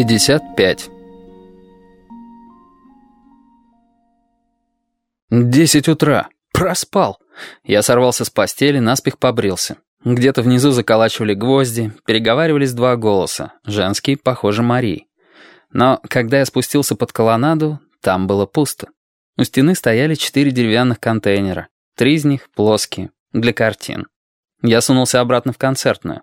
55. Десять утра. Проспал. Я сорвался с постели, наспех побрился. Где-то внизу заколачивали гвозди, переговаривались два голоса. Женский, похоже, Марии. Но когда я спустился под колоннаду, там было пусто. У стены стояли четыре деревянных контейнера. Три из них плоские, для картин. Я сунулся обратно в концертную.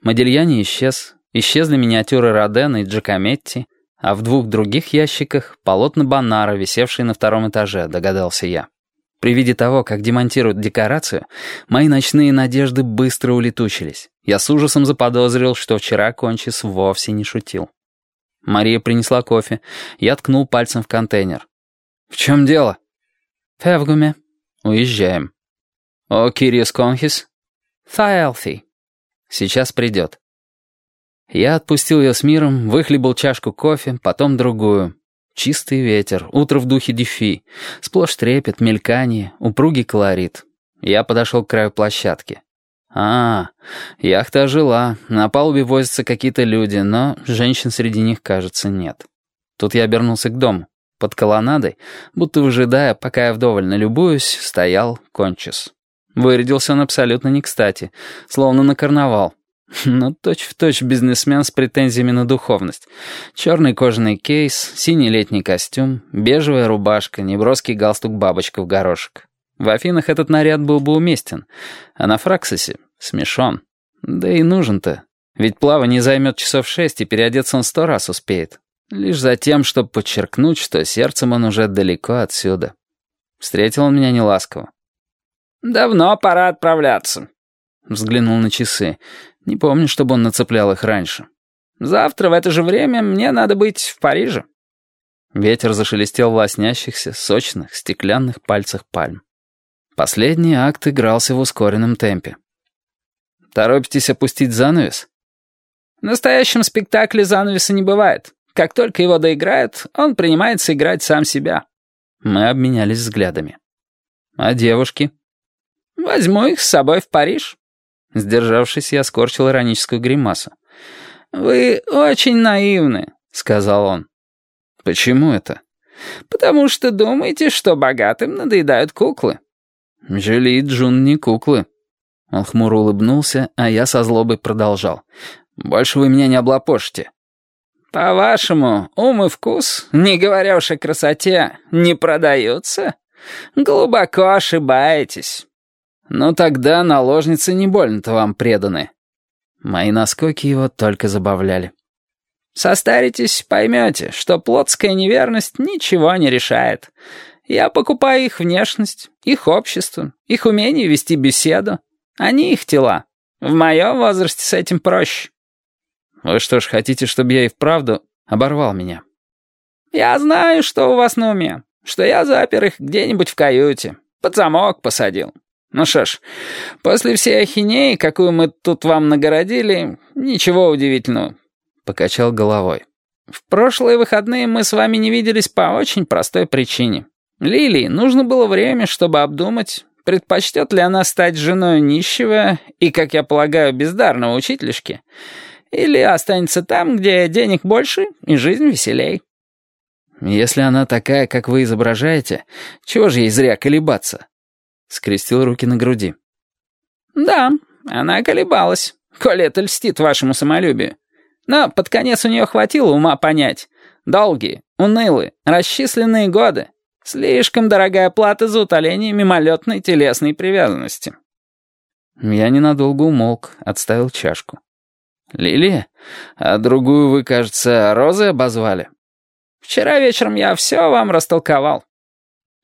Модельяне исчез, Исчезли миниатюры Родена и Джакометти, а в двух других ящиках полотна Бонара, висевшие на втором этаже, догадался я. При виде того, как демонтируют декорацию, мои ночные надежды быстро улетучились. Я с ужасом заподозрил, что вчера Кончис вовсе не шутил. Мария принесла кофе. Я ткнул пальцем в контейнер. «В чем дело?» «Февгуме». «Уезжаем». «О, Кириус Конхис?» «Фаэлфи». «Сейчас придет». Я отпустил ее с миром, выхлебал чашку кофе, потом другую. Чистый ветер, утро в духе дефи, сплошь трепет, мелькание, упругий колорит. Я подошел к краю площадки. А, яхта ожила, на палубе возятся какие-то люди, но женщин среди них, кажется, нет. Тут я обернулся к дому. Под колоннадой, будто выжидая, пока я вдоволь налюбуюсь, стоял кончис. Вырядился он абсолютно не кстати, словно на карнавал. Ну, точь-в-точь бизнесмен с претензиями на духовность. Черный кожаный кейс, синий летний костюм, бежевая рубашка, неброский галстук-бабочка в горошек. В Афинах этот наряд был бы уместен, а на Фраксосе смешон. Да и нужен-то. Ведь плавание займет часов шесть, и переодеться он сто раз успеет. Лишь за тем, чтобы подчеркнуть, что сердцем он уже далеко отсюда. Встретил он меня неласково. «Давно пора отправляться», Взглянул на часы. Не помню, чтобы он нацеплял их раньше. «Завтра в это же время мне надо быть в Париже». Ветер зашелестел в лоснящихся, сочных, стеклянных пальцах пальм. Последний акт игрался в ускоренном темпе. «Торопитесь опустить занавес?» В настоящем спектакле занавеса не бывает. Как только его доиграют, он принимается играть сам себя. Мы обменялись взглядами. «А девушки?» «Возьму их с собой в Париж». Сдержавшись, я скорчил ироническую гримасу. «Вы очень наивны», — сказал он. «Почему это?» «Потому что думаете, что богатым надоедают куклы». «Жюли Джун не куклы». Он хмуро улыбнулся, а я со злобой продолжал. «Больше вы меня не облапошите». «По-вашему, ум и вкус, не говоря уж о красоте, не продаются? Глубоко ошибаетесь». «Ну тогда наложницы не больно-то вам преданы». Мои наскоки его только забавляли. «Состаритесь, поймете, что плотская неверность ничего не решает. Я покупаю их внешность, их общество, их умение вести беседу. Они их тела. В моем возрасте с этим проще». «Вы что ж, хотите, чтобы я и вправду оборвал меня?» «Я знаю, что у вас на уме, что я запер их где-нибудь в каюте, под замок посадил, ну что ж, после всей ахинеи, какую мы тут вам нагородили, ничего удивительного. Покачал головой. В прошлые выходные мы с вами не виделись по очень простой причине. Лилии нужно было время, чтобы обдумать, предпочтет ли она стать женой нищего и, как я полагаю, бездарного учительшки, или останется там, где денег больше и жизнь веселей. Если она такая, как вы изображаете, чего же ей зря колебаться? Скрестил руки на груди. «Да, она колебалась, коли это льстит вашему самолюбию. Но под конец у нее хватило ума понять. Долгие, унылые, расчисленные годы. Слишком дорогая плата за утоление мимолетной телесной привязанности». Я ненадолго умолк, отставил чашку. «Лилия? А другую вы, кажется, Розой обозвали?» «Вчера вечером я все вам растолковал.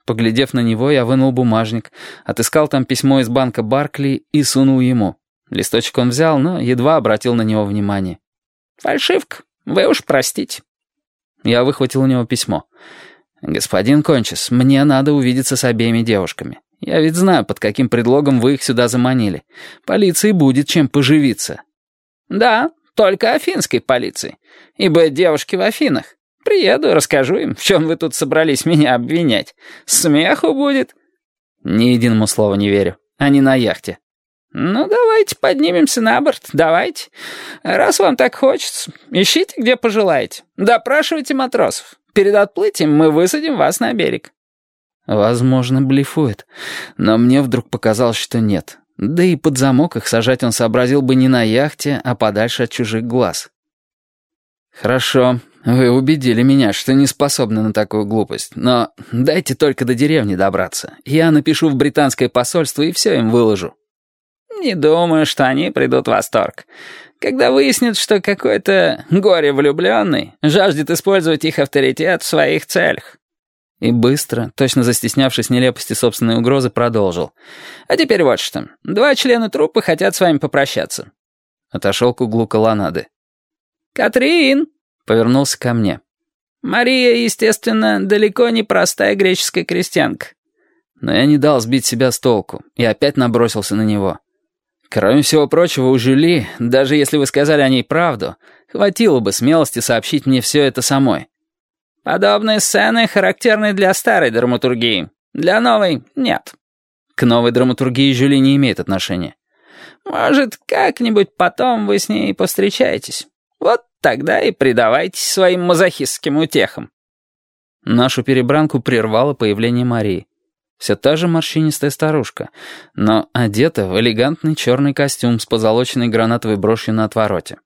Поглядев на него, я вынул бумажник, отыскал там письмо из банка Баркли и сунул ему. Листочек он взял, но едва обратил на него внимание. «Фальшивка, вы уж простите». Я выхватил у него письмо. «Господин Кончис, мне надо увидеться с обеими девушками. Я ведь знаю, под каким предлогом вы их сюда заманили. Полиции будет чем поживиться». «Да, только афинской полиции, ибо девушки в Афинах. Приеду, расскажу им, в чем вы тут собрались меня обвинять. Смеху будет». Ни единому слову не верю. Они на яхте. «Ну, давайте поднимемся на борт, давайте. Раз вам так хочется, ищите, где пожелаете. Допрашивайте матросов. Перед отплытием мы высадим вас на берег». Возможно, блефует. Но мне вдруг показалось, что нет. Да и под замок их сажать он сообразил бы не на яхте, а подальше от чужих глаз. «Хорошо, вы убедили меня, что не способны на такую глупость. Но дайте только до деревни добраться. Я напишу в британское посольство и все им выложу». Не думаю, что они придут в восторг. Когда выяснят, что какой-то горе-влюбленный жаждет использовать их авторитет в своих целях. И быстро, точно застеснявшись нелепости собственной угрозы, продолжил. «А теперь вот что. Два члена труппы хотят с вами попрощаться». Отошел к углу колоннады. «Катрин!» — повернулся ко мне. «Мария, естественно, далеко не простая греческая крестьянка». Но я не дал сбить себя с толку и опять набросился на него. Кроме всего прочего, у Жюли, даже если вы сказали о ней правду, хватило бы смелости сообщить мне все это самой. Подобные сцены характерны для старой драматургии. Для новой — нет. К новой драматургии Жюли не имеет отношения. Может, как-нибудь потом вы с ней повстречаетесь. Вот тогда и предавайтесь своим мазохистским утехам. Нашу перебранку прервало появление Марии. Все та же морщинистая старушка, но одета в элегантный черный костюм с позолоченной гранатовой брошью на отвороте.